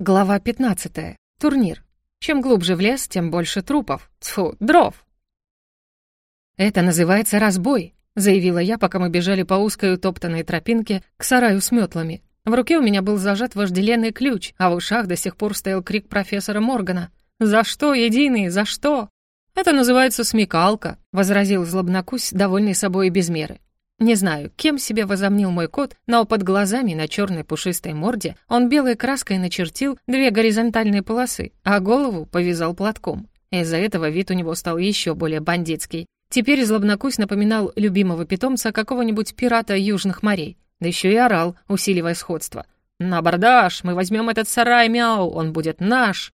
Глава 15. Турнир. Чем глубже в лес, тем больше трупов. Тьфу, дров. «Это называется разбой», — заявила я, пока мы бежали по узкой утоптанной тропинке к сараю с метлами. В руке у меня был зажат вожделенный ключ, а в ушах до сих пор стоял крик профессора Моргана. «За что, единый, за что?» «Это называется смекалка», — возразил злобнокусь, довольный собой без меры. Не знаю, кем себя возомнил мой кот, но под глазами на черной пушистой морде он белой краской начертил две горизонтальные полосы, а голову повязал платком. Из-за этого вид у него стал еще более бандитский. Теперь злобнокусь напоминал любимого питомца какого-нибудь пирата южных морей, да еще и орал, усиливая сходство. «На абордаж! Мы возьмем этот сарай, мяу! Он будет наш!»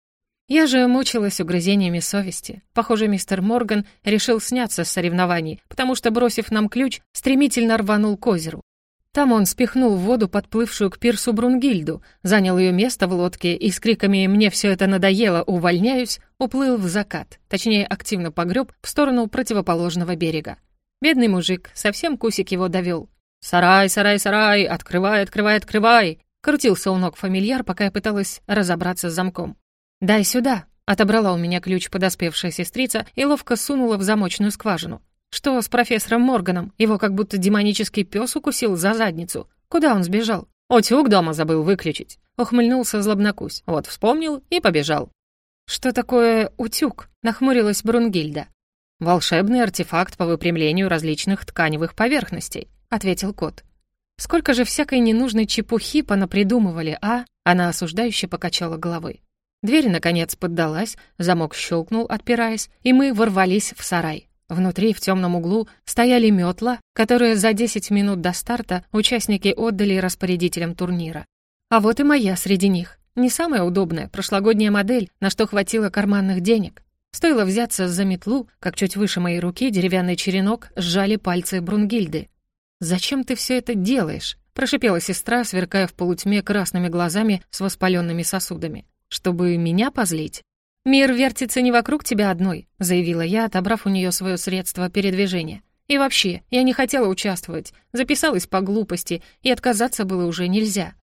Я же мучилась угрызениями совести. Похоже, мистер Морган решил сняться с соревнований, потому что, бросив нам ключ, стремительно рванул к озеру. Там он спихнул в воду подплывшую к пирсу Брунгильду, занял ее место в лодке и с криками «Мне все это надоело, увольняюсь!» уплыл в закат, точнее, активно погреб в сторону противоположного берега. Бедный мужик, совсем кусик его довел. «Сарай, сарай, сарай! Открывай, открывай, открывай!» Крутился у ног фамильяр, пока я пыталась разобраться с замком. «Дай сюда!» — отобрала у меня ключ подоспевшая сестрица и ловко сунула в замочную скважину. «Что с профессором Морганом? Его как будто демонический пес укусил за задницу. Куда он сбежал?» «Утюг дома забыл выключить», — ухмыльнулся злобнокусь. «Вот вспомнил и побежал». «Что такое утюг?» — нахмурилась Брунгильда. «Волшебный артефакт по выпрямлению различных тканевых поверхностей», — ответил кот. «Сколько же всякой ненужной чепухи понапридумывали, а?» Она осуждающе покачала головой. Дверь, наконец, поддалась, замок щелкнул, отпираясь, и мы ворвались в сарай. Внутри, в темном углу, стояли метла, которые за 10 минут до старта участники отдали распорядителям турнира. А вот и моя среди них. Не самая удобная, прошлогодняя модель, на что хватило карманных денег. Стоило взяться за метлу, как чуть выше моей руки деревянный черенок сжали пальцы Брунгильды. «Зачем ты все это делаешь?» — прошипела сестра, сверкая в полутьме красными глазами с воспаленными сосудами. Чтобы меня позлить? «Мир вертится не вокруг тебя одной», — заявила я, отобрав у нее свое средство передвижения. «И вообще, я не хотела участвовать, записалась по глупости, и отказаться было уже нельзя».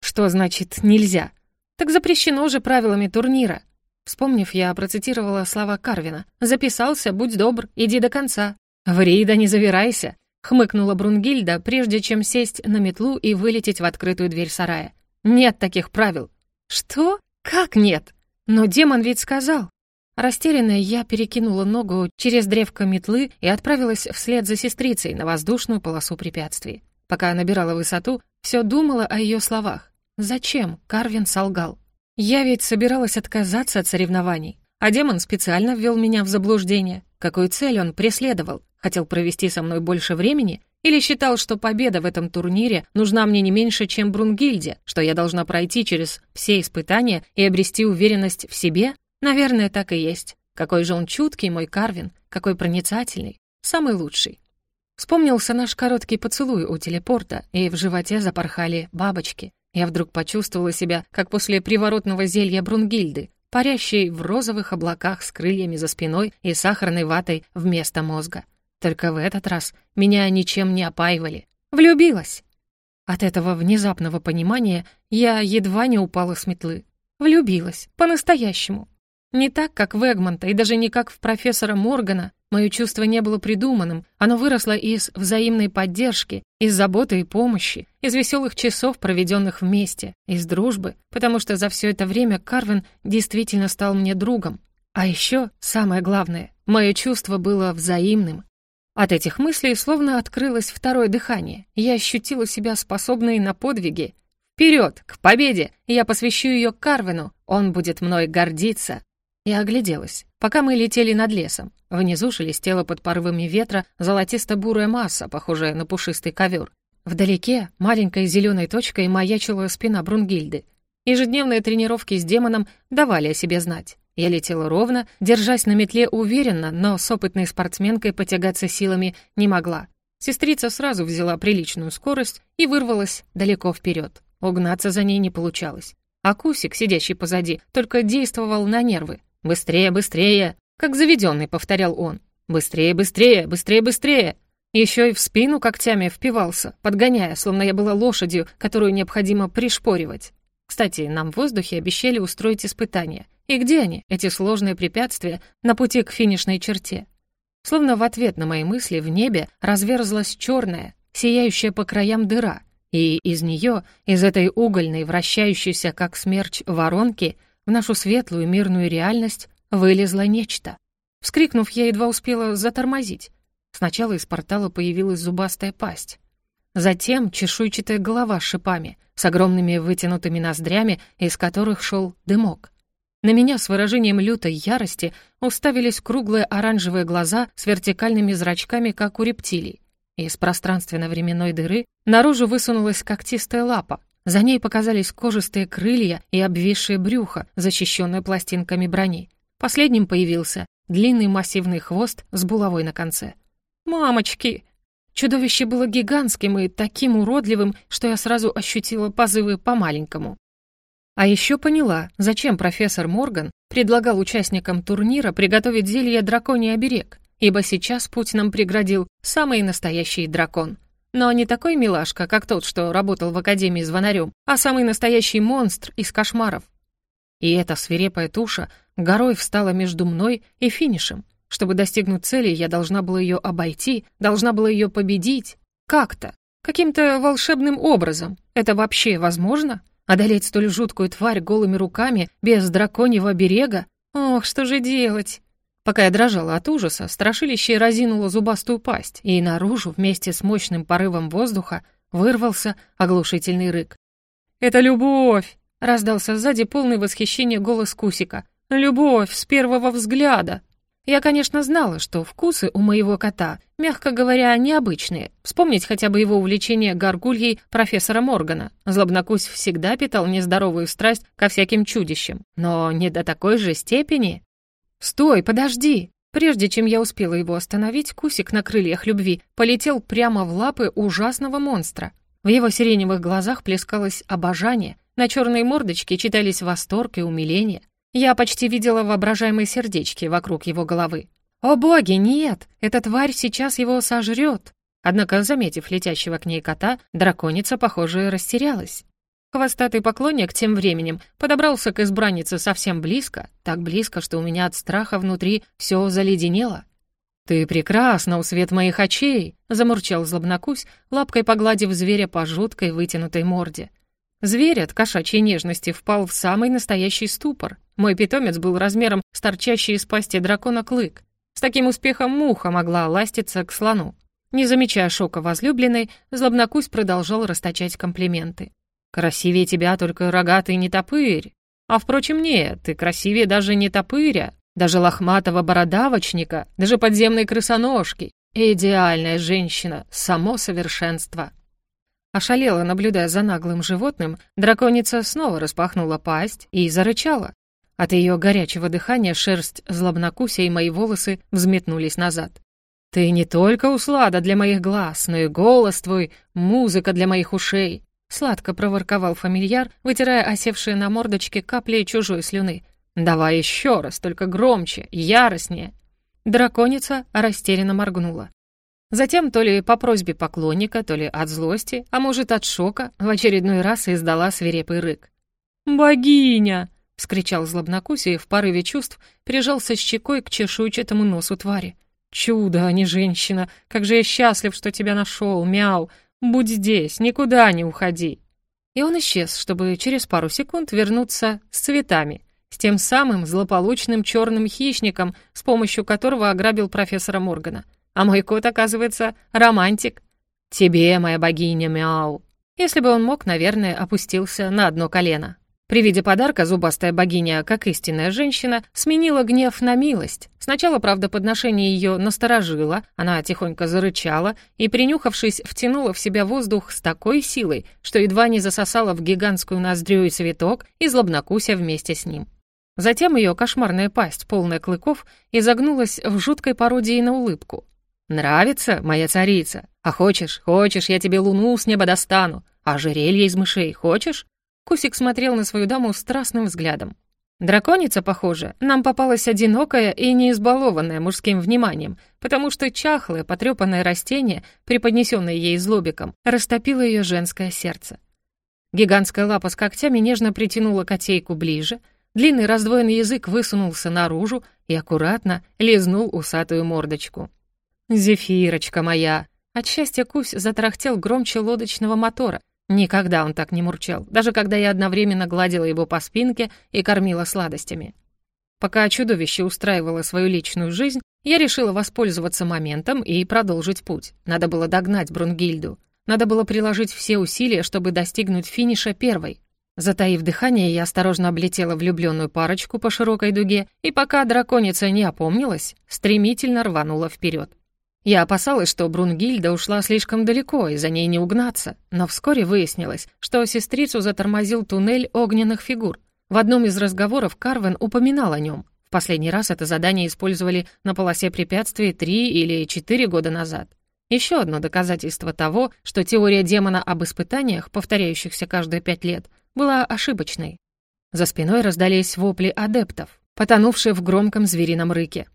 «Что значит «нельзя»?» «Так запрещено же правилами турнира». Вспомнив, я процитировала слова Карвина. «Записался, будь добр, иди до конца». «Ври да не завирайся», — хмыкнула Брунгильда, прежде чем сесть на метлу и вылететь в открытую дверь сарая. «Нет таких правил». «Что?» «Как нет? Но демон ведь сказал!» Растерянная, я перекинула ногу через древко метлы и отправилась вслед за сестрицей на воздушную полосу препятствий. Пока набирала высоту, все думала о ее словах. Зачем Карвин солгал? Я ведь собиралась отказаться от соревнований, а демон специально ввел меня в заблуждение. Какую цель он преследовал? Хотел провести со мной больше времени или считал, что победа в этом турнире нужна мне не меньше, чем Брунгильде, что я должна пройти через все испытания и обрести уверенность в себе? Наверное, так и есть. Какой же он чуткий, мой Карвин, какой проницательный, самый лучший. Вспомнился наш короткий поцелуй у телепорта, и в животе запорхали бабочки. Я вдруг почувствовала себя, как после приворотного зелья Брунгильды, парящей в розовых облаках с крыльями за спиной и сахарной ватой вместо мозга. Только в этот раз меня ничем не опаивали. Влюбилась. От этого внезапного понимания я едва не упала с метлы. Влюбилась. По-настоящему. Не так, как в Эгмонта, и даже не как в профессора Моргана. Мое чувство не было придуманным. Оно выросло из взаимной поддержки, из заботы и помощи, из веселых часов, проведенных вместе, из дружбы, потому что за все это время Карвин действительно стал мне другом. А еще, самое главное, мое чувство было взаимным. От этих мыслей словно открылось второе дыхание. Я ощутила себя способной на подвиги. Вперед, к победе! Я посвящу ее Карвину. Он будет мной гордиться. Я огляделась. Пока мы летели над лесом, внизу шелестела под порывами ветра золотисто-бурая масса, похожая на пушистый ковер. Вдалеке маленькой зеленой точкой маячила спина Брунгильды. Ежедневные тренировки с демоном давали о себе знать. Я летела ровно, держась на метле уверенно, но с опытной спортсменкой потягаться силами не могла. Сестрица сразу взяла приличную скорость и вырвалась далеко вперед. Угнаться за ней не получалось. А Кусик, сидящий позади, только действовал на нервы. «Быстрее, быстрее!» Как заведенный повторял он. «Быстрее, быстрее, быстрее, быстрее!» Еще и в спину когтями впивался, подгоняя, словно я была лошадью, которую необходимо пришпоривать. Кстати, нам в воздухе обещали устроить испытания. И где они, эти сложные препятствия на пути к финишной черте? Словно в ответ на мои мысли в небе разверзлась черная, сияющая по краям дыра, и из нее, из этой угольной, вращающейся как смерч воронки, в нашу светлую мирную реальность вылезло нечто. Вскрикнув, я едва успела затормозить. Сначала из портала появилась зубастая пасть. Затем чешуйчатая голова с шипами, с огромными вытянутыми ноздрями, из которых шел дымок. На меня с выражением лютой ярости уставились круглые оранжевые глаза с вертикальными зрачками, как у рептилий. Из пространственно-временной дыры наружу высунулась когтистая лапа. За ней показались кожистые крылья и обвисшее брюхо, защищенное пластинками брони. Последним появился длинный массивный хвост с булавой на конце. «Мамочки!» Чудовище было гигантским и таким уродливым, что я сразу ощутила позывы по-маленькому. А еще поняла, зачем профессор Морган предлагал участникам турнира приготовить зелье «Драконий оберег», ибо сейчас путь нам преградил самый настоящий дракон. Но не такой милашка, как тот, что работал в Академии звонарем, а самый настоящий монстр из кошмаров. И эта свирепая туша горой встала между мной и финишем. Чтобы достигнуть цели, я должна была ее обойти, должна была ее победить. Как-то. Каким-то волшебным образом. Это вообще возможно? Одолеть столь жуткую тварь голыми руками, без драконьего берега? Ох, что же делать? Пока я дрожала от ужаса, страшилище разинуло зубастую пасть, и наружу вместе с мощным порывом воздуха вырвался оглушительный рык. «Это любовь!» — раздался сзади полный восхищения голос Кусика. «Любовь с первого взгляда!» Я, конечно, знала, что вкусы у моего кота, мягко говоря, необычные. Вспомнить хотя бы его увлечение горгульей профессора Моргана. Злобнокусь всегда питал нездоровую страсть ко всяким чудищам. Но не до такой же степени. «Стой, подожди!» Прежде чем я успела его остановить, Кусик на крыльях любви полетел прямо в лапы ужасного монстра. В его сиреневых глазах плескалось обожание, на черной мордочке читались восторг и умиление. Я почти видела воображаемые сердечки вокруг его головы. «О боги, нет! Эта тварь сейчас его сожрет!» Однако, заметив летящего к ней кота, драконица, похоже, растерялась. Хвостатый поклонник тем временем подобрался к избраннице совсем близко, так близко, что у меня от страха внутри все заледенело. «Ты прекрасна у свет моих очей!» — замурчал злобнокусь, лапкой погладив зверя по жуткой вытянутой морде. Зверь от кошачьей нежности впал в самый настоящий ступор. Мой питомец был размером с торчащий из пасти дракона клык. С таким успехом муха могла ластиться к слону. Не замечая шока возлюбленной, злобнокусь продолжал расточать комплименты. «Красивее тебя только рогатый нетопырь. А, впрочем, нет, ты красивее даже не топыря, даже лохматого бородавочника, даже подземной крысоножки. Идеальная женщина, само совершенство». Ошалела, наблюдая за наглым животным, драконица снова распахнула пасть и зарычала. От ее горячего дыхания шерсть злобнокуся и мои волосы взметнулись назад. «Ты не только услада для моих глаз, но и голос твой, музыка для моих ушей!» Сладко проворковал фамильяр, вытирая осевшие на мордочке капли чужой слюны. «Давай еще раз, только громче, яростнее!» Драконица растерянно моргнула. Затем, то ли по просьбе поклонника, то ли от злости, а может от шока, в очередной раз издала свирепый рык. «Богиня!» — вскричал злобнокусие и в порыве чувств прижался щекой к чешуйчатому носу твари. «Чудо, а не женщина! Как же я счастлив, что тебя нашел, мяу! Будь здесь, никуда не уходи!» И он исчез, чтобы через пару секунд вернуться с цветами, с тем самым злополучным черным хищником, с помощью которого ограбил профессора Моргана — а мой кот, оказывается, романтик. Тебе, моя богиня, мяу. Если бы он мог, наверное, опустился на одно колено. При виде подарка зубастая богиня, как истинная женщина, сменила гнев на милость. Сначала, правда, подношение ее насторожило, она тихонько зарычала и, принюхавшись, втянула в себя воздух с такой силой, что едва не засосала в гигантскую ноздрю и цветок и злобнокуся вместе с ним. Затем ее кошмарная пасть, полная клыков, изогнулась в жуткой пародии на улыбку. «Нравится, моя царица? А хочешь, хочешь, я тебе луну с неба достану? А ожерелье из мышей хочешь?» Кусик смотрел на свою даму страстным взглядом. Драконица, похоже, нам попалась одинокая и не избалованная мужским вниманием, потому что чахлое, потрепанное растение, преподнесенное ей злобиком, растопило ее женское сердце. Гигантская лапа с когтями нежно притянула котейку ближе, длинный раздвоенный язык высунулся наружу и аккуратно лизнул усатую мордочку. «Зефирочка моя!» От счастья Кусь затарахтел громче лодочного мотора. Никогда он так не мурчал, даже когда я одновременно гладила его по спинке и кормила сладостями. Пока чудовище устраивало свою личную жизнь, я решила воспользоваться моментом и продолжить путь. Надо было догнать Брунгильду. Надо было приложить все усилия, чтобы достигнуть финиша первой. Затаив дыхание, я осторожно облетела влюбленную парочку по широкой дуге, и пока драконица не опомнилась, стремительно рванула вперед. Я опасалась, что Брунгильда ушла слишком далеко, и за ней не угнаться, но вскоре выяснилось, что сестрицу затормозил туннель огненных фигур. В одном из разговоров Карвен упоминал о нем. В последний раз это задание использовали на полосе препятствий три или четыре года назад. Еще одно доказательство того, что теория демона об испытаниях, повторяющихся каждые пять лет, была ошибочной. За спиной раздались вопли адептов, потонувшие в громком зверином рыке.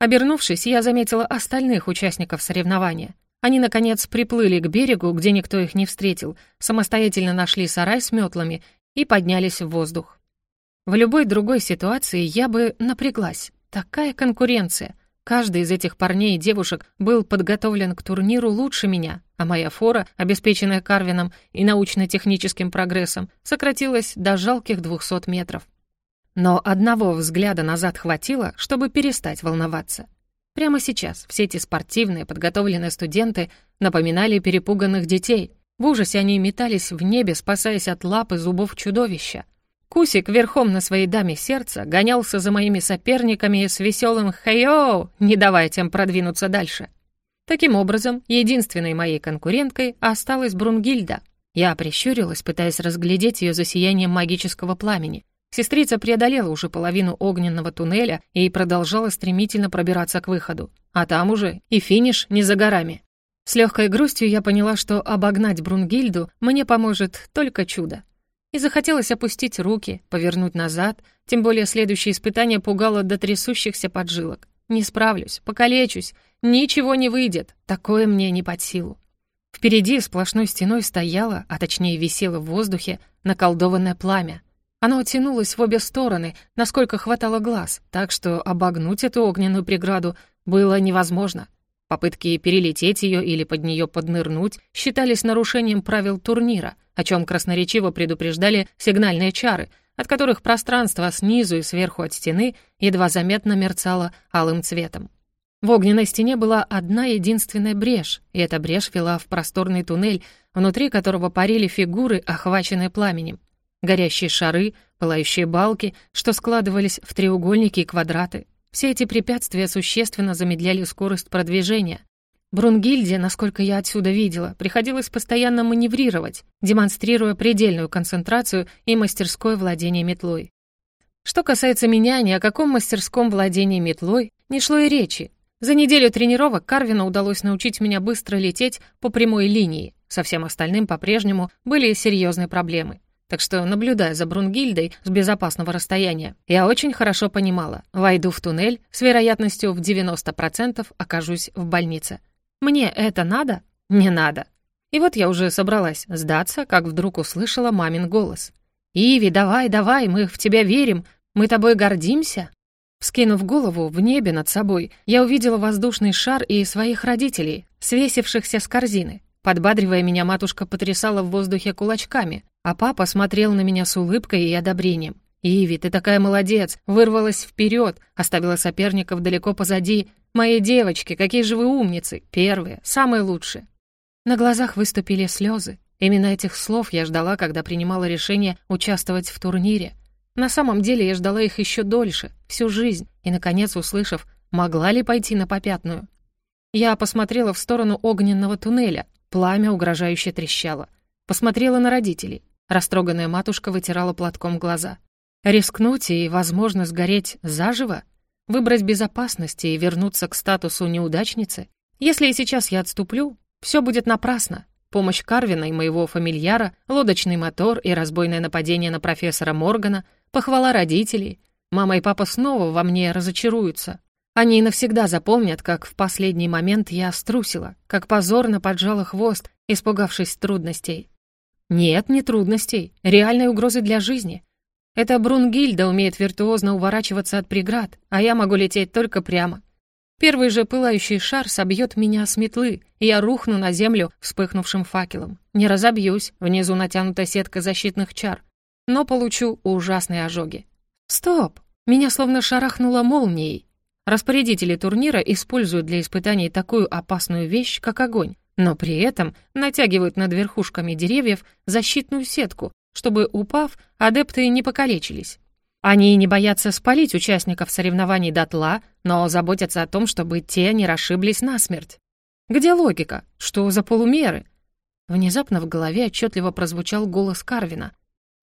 Обернувшись, я заметила остальных участников соревнования. Они, наконец, приплыли к берегу, где никто их не встретил, самостоятельно нашли сарай с метлами и поднялись в воздух. В любой другой ситуации я бы напряглась. Такая конкуренция. Каждый из этих парней и девушек был подготовлен к турниру лучше меня, а моя фора, обеспеченная Карвином и научно-техническим прогрессом, сократилась до жалких 200 метров. Но одного взгляда назад хватило, чтобы перестать волноваться. Прямо сейчас все эти спортивные, подготовленные студенты напоминали перепуганных детей. В ужасе они метались в небе, спасаясь от лапы зубов чудовища. Кусик верхом на своей даме сердца гонялся за моими соперниками с веселым «Хей-оу!», не давая тем продвинуться дальше. Таким образом, единственной моей конкуренткой осталась Брунгильда. Я прищурилась, пытаясь разглядеть ее за сиянием магического пламени. Сестрица преодолела уже половину огненного туннеля и продолжала стремительно пробираться к выходу. А там уже и финиш не за горами. С легкой грустью я поняла, что обогнать Брунгильду мне поможет только чудо. И захотелось опустить руки, повернуть назад, тем более следующее испытание пугало до трясущихся поджилок. Не справлюсь, покалечусь, ничего не выйдет, такое мне не под силу. Впереди сплошной стеной стояло, а точнее висело в воздухе, наколдованное пламя — оно тянулось в обе стороны, насколько хватало глаз, так что обогнуть эту огненную преграду было невозможно. Попытки перелететь ее или под нее поднырнуть считались нарушением правил турнира, о чем красноречиво предупреждали сигнальные чары, от которых пространство снизу и сверху от стены едва заметно мерцало алым цветом. В огненной стене была одна единственная брешь, и эта брешь вела в просторный туннель, внутри которого парили фигуры, охваченные пламенем горящие шары, пылающие балки, что складывались в треугольники и квадраты. Все эти препятствия существенно замедляли скорость продвижения. Брунгильде, насколько я отсюда видела, приходилось постоянно маневрировать, демонстрируя предельную концентрацию и мастерское владение метлой. Что касается меня, ни о каком мастерском владении метлой не шло и речи. За неделю тренировок Карвину удалось научить меня быстро лететь по прямой линии. Со всем остальным по-прежнему были серьезные проблемы. Так что, наблюдая за Брунгильдой с безопасного расстояния, я очень хорошо понимала, войду в туннель, с вероятностью в 90% окажусь в больнице. Мне это надо? Не надо. И вот я уже собралась сдаться, как вдруг услышала мамин голос. «Иви, давай, давай, мы в тебя верим, мы тобой гордимся». Вскинув голову в небе над собой, я увидела воздушный шар и своих родителей, свесившихся с корзины. Подбадривая меня, матушка потрясала в воздухе кулачками, а папа смотрел на меня с улыбкой и одобрением. «Иви, ты такая молодец! Вырвалась вперед, оставила соперников далеко позади. Мои девочки, какие же вы умницы! Первые, самые лучшие!» На глазах выступили слезы. Именно этих слов я ждала, когда принимала решение участвовать в турнире. На самом деле я ждала их еще дольше, всю жизнь, и, наконец, услышав, могла ли пойти на попятную. Я посмотрела в сторону огненного туннеля, пламя угрожающе трещало. Посмотрела на родителей. Растроганная матушка вытирала платком глаза. Рискнуть и, возможно, сгореть заживо? Выбрать безопасности и вернуться к статусу неудачницы? Если и сейчас я отступлю, все будет напрасно. Помощь Карвина и моего фамильяра, лодочный мотор и разбойное нападение на профессора Моргана, похвала родителей. Мама и папа снова во мне разочаруются. Они навсегда запомнят, как в последний момент я струсила, как позорно поджала хвост, испугавшись трудностей. Нет, не трудностей, реальной угрозы для жизни. Это Брунгильда умеет виртуозно уворачиваться от преград, а я могу лететь только прямо. Первый же пылающий шар собьет меня с метлы, и я рухну на землю вспыхнувшим факелом. Не разобьюсь, внизу натянута сетка защитных чар, но получу ужасные ожоги. Стоп! Меня словно шарахнуло молнией. Распорядители турнира используют для испытаний такую опасную вещь, как огонь, но при этом натягивают над верхушками деревьев защитную сетку, чтобы, упав, адепты не покалечились. Они не боятся спалить участников соревнований дотла, но заботятся о том, чтобы те не расшиблись насмерть. Где логика? Что за полумеры? Внезапно в голове отчетливо прозвучал голос Карвина.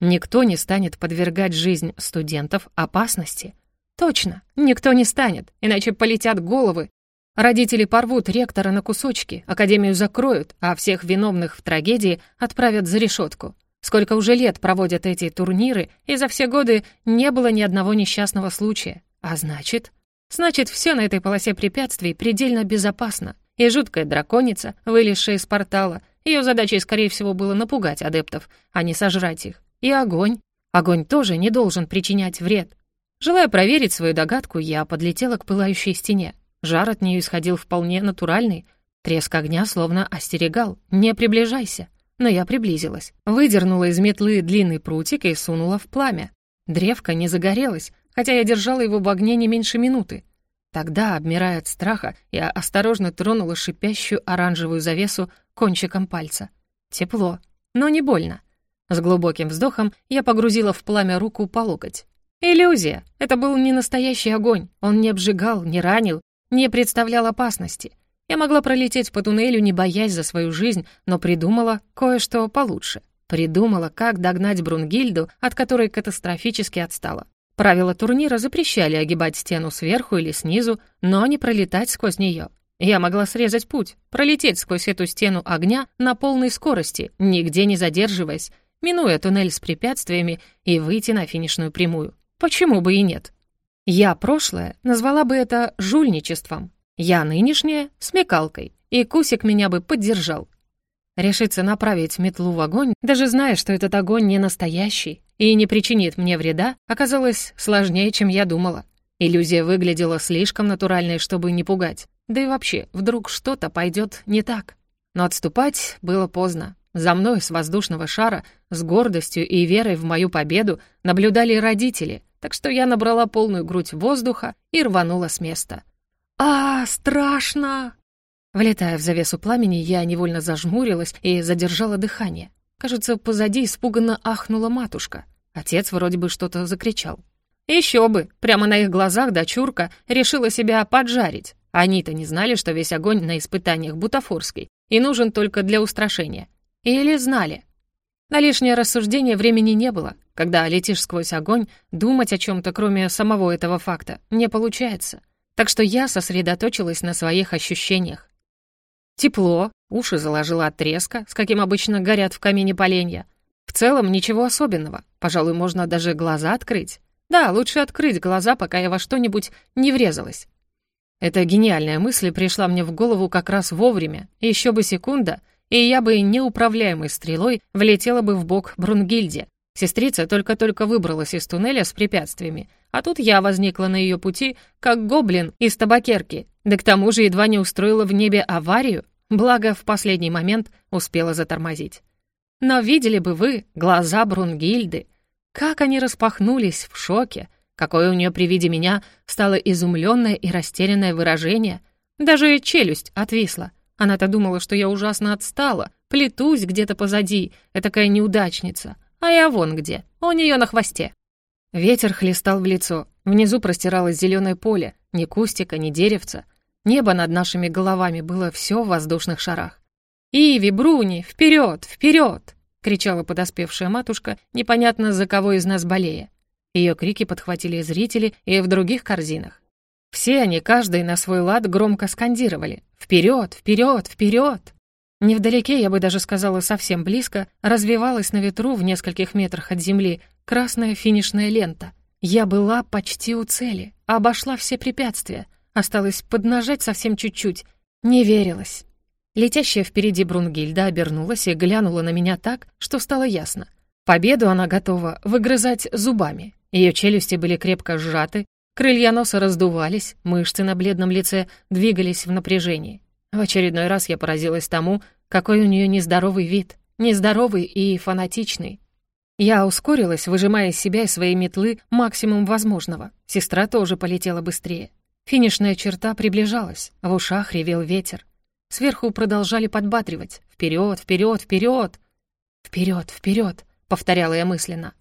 Никто не станет подвергать жизнь студентов опасности. Точно, никто не станет, иначе полетят головы. Родители порвут ректора на кусочки, академию закроют, а всех виновных в трагедии отправят за решетку. Сколько уже лет проводят эти турниры, и за все годы не было ни одного несчастного случая. А значит... Значит, все на этой полосе препятствий предельно безопасно. И жуткая драконица, вылезшая из портала, ее задачей, скорее всего, было напугать адептов, а не сожрать их. И огонь. Огонь тоже не должен причинять вред. Желая проверить свою догадку, я подлетела к пылающей стене. Жар от нее исходил вполне натуральный. Треск огня словно остерегал. «Не приближайся» но я приблизилась. Выдернула из метлы длинный прутик и сунула в пламя. Древко не загорелось, хотя я держала его в огне не меньше минуты. Тогда, обмирая от страха, я осторожно тронула шипящую оранжевую завесу кончиком пальца. Тепло, но не больно. С глубоким вздохом я погрузила в пламя руку по локоть. Иллюзия. Это был не настоящий огонь. Он не обжигал, не ранил, не представлял опасности. Я могла пролететь по туннелю, не боясь за свою жизнь, но придумала кое-что получше. Придумала, как догнать Брунгильду, от которой катастрофически отстала. Правила турнира запрещали огибать стену сверху или снизу, но не пролетать сквозь нее. Я могла срезать путь, пролететь сквозь эту стену огня на полной скорости, нигде не задерживаясь, минуя туннель с препятствиями и выйти на финишную прямую. Почему бы и нет? Я прошлое назвала бы это жульничеством, я нынешняя — смекалкой, и Кусик меня бы поддержал. Решиться направить метлу в огонь, даже зная, что этот огонь не настоящий и не причинит мне вреда, оказалось сложнее, чем я думала. Иллюзия выглядела слишком натуральной, чтобы не пугать. Да и вообще, вдруг что-то пойдет не так. Но отступать было поздно. За мной с воздушного шара, с гордостью и верой в мою победу наблюдали родители, так что я набрала полную грудь воздуха и рванула с места. «А, страшно!» Влетая в завесу пламени, я невольно зажмурилась и задержала дыхание. Кажется, позади испуганно ахнула матушка. Отец вроде бы что-то закричал. Еще бы! Прямо на их глазах дочурка решила себя поджарить. Они-то не знали, что весь огонь на испытаниях бутафорский и нужен только для устрашения. Или знали. На лишнее рассуждение времени не было. Когда летишь сквозь огонь, думать о чем то кроме самого этого факта, не получается так что я сосредоточилась на своих ощущениях. Тепло, уши заложила от треска, с каким обычно горят в камине поленья. В целом ничего особенного, пожалуй, можно даже глаза открыть. Да, лучше открыть глаза, пока я во что-нибудь не врезалась. Эта гениальная мысль пришла мне в голову как раз вовремя, еще бы секунда, и я бы неуправляемой стрелой влетела бы в бок Брунгильде. Сестрица только-только выбралась из туннеля с препятствиями, а тут я возникла на ее пути, как гоблин из табакерки, да к тому же едва не устроила в небе аварию, благо в последний момент успела затормозить. Но видели бы вы глаза Брунгильды, как они распахнулись в шоке, какое у нее при виде меня стало изумленное и растерянное выражение. Даже челюсть отвисла. Она-то думала, что я ужасно отстала, плетусь где-то позади, этакая неудачница. А я вон где, у нее на хвосте. Ветер хлестал в лицо. Внизу простиралось зеленое поле, ни кустика, ни деревца. Небо над нашими головами было все в воздушных шарах. «Иви, Бруни, вперед, вперед!» — кричала подоспевшая матушка, непонятно за кого из нас болея. Ее крики подхватили зрители и в других корзинах. Все они, каждый на свой лад, громко скандировали «Вперед, вперед, вперед!» Невдалеке, я бы даже сказала совсем близко, развивалась на ветру в нескольких метрах от земли красная финишная лента. Я была почти у цели, обошла все препятствия, осталось поднажать совсем чуть-чуть. Не верилось. Летящая впереди Брунгильда обернулась и глянула на меня так, что стало ясно. Победу она готова выгрызать зубами. Ее челюсти были крепко сжаты, крылья носа раздувались, мышцы на бледном лице двигались в напряжении. В очередной раз я поразилась тому, какой у нее нездоровый вид. Нездоровый и фанатичный. Я ускорилась, выжимая из себя и своей метлы максимум возможного. Сестра тоже полетела быстрее. Финишная черта приближалась, в ушах ревел ветер. Сверху продолжали подбатривать. «Вперед, вперед, вперед!» «Вперед, вперед!» — повторяла я мысленно.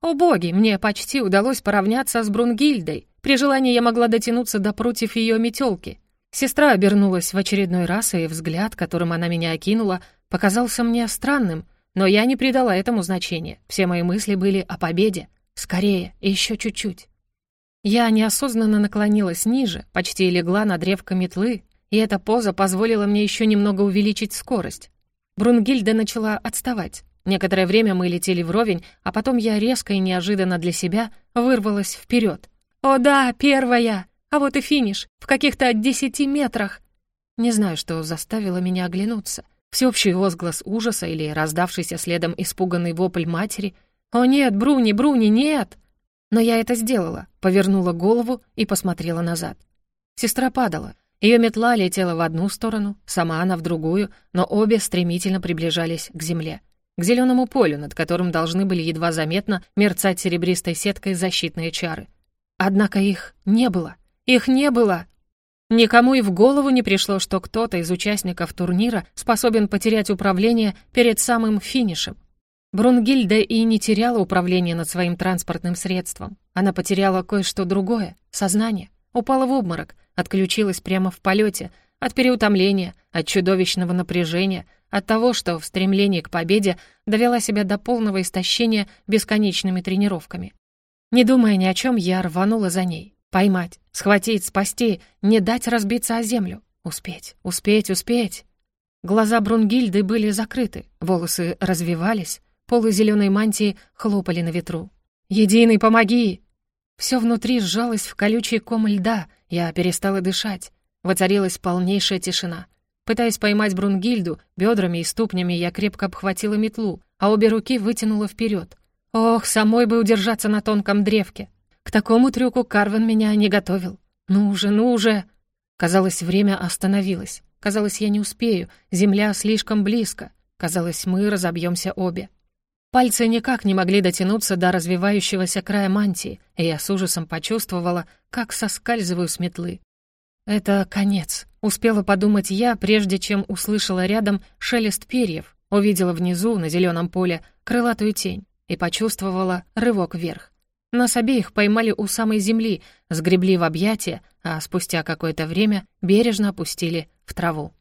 «О боги, мне почти удалось поравняться с Брунгильдой. При желании я могла дотянуться до прутьев ее метелки. Сестра обернулась в очередной раз, и взгляд, которым она меня окинула, показался мне странным, но я не придала этому значения. Все мои мысли были о победе. Скорее, еще чуть-чуть. Я неосознанно наклонилась ниже, почти легла на древко метлы, и эта поза позволила мне еще немного увеличить скорость. Брунгильда начала отставать. Некоторое время мы летели вровень, а потом я резко и неожиданно для себя вырвалась вперед. «О да, первая! А вот и финиш, в каких-то десяти метрах!» Не знаю, что заставило меня оглянуться. Всеобщий возглас ужаса или раздавшийся следом испуганный вопль матери. «О нет, Бруни, Бруни, нет!» Но я это сделала, повернула голову и посмотрела назад. Сестра падала. Ее метла летела в одну сторону, сама она в другую, но обе стремительно приближались к земле. К зеленому полю, над которым должны были едва заметно мерцать серебристой сеткой защитные чары. Однако их не было. Их не было! Никому и в голову не пришло, что кто-то из участников турнира способен потерять управление перед самым финишем. Брунгильда и не теряла управление над своим транспортным средством. Она потеряла кое-что другое — сознание. Упала в обморок, отключилась прямо в полете, от переутомления, от чудовищного напряжения, от того, что в стремлении к победе довела себя до полного истощения бесконечными тренировками. Не думая ни о чем, я рванула за ней. Поймать, схватить, спасти, не дать разбиться о землю. Успеть, успеть, успеть. Глаза Брунгильды были закрыты, волосы развивались, полы зеленой мантии хлопали на ветру. «Единый, помоги!» Все внутри сжалось в колючий ком льда, я перестала дышать. Воцарилась полнейшая тишина. Пытаясь поймать Брунгильду, бедрами и ступнями я крепко обхватила метлу, а обе руки вытянула вперед. Ох, самой бы удержаться на тонком древке. К такому трюку Карвин меня не готовил. Ну же, ну же! Казалось, время остановилось. Казалось, я не успею, земля слишком близко. Казалось, мы разобьемся обе. Пальцы никак не могли дотянуться до развивающегося края мантии, и я с ужасом почувствовала, как соскальзываю с метлы. «Это конец», — успела подумать я, прежде чем услышала рядом шелест перьев, увидела внизу, на зеленом поле, крылатую тень и почувствовала рывок вверх. Нас обеих поймали у самой земли, сгребли в объятия, а спустя какое-то время бережно опустили в траву.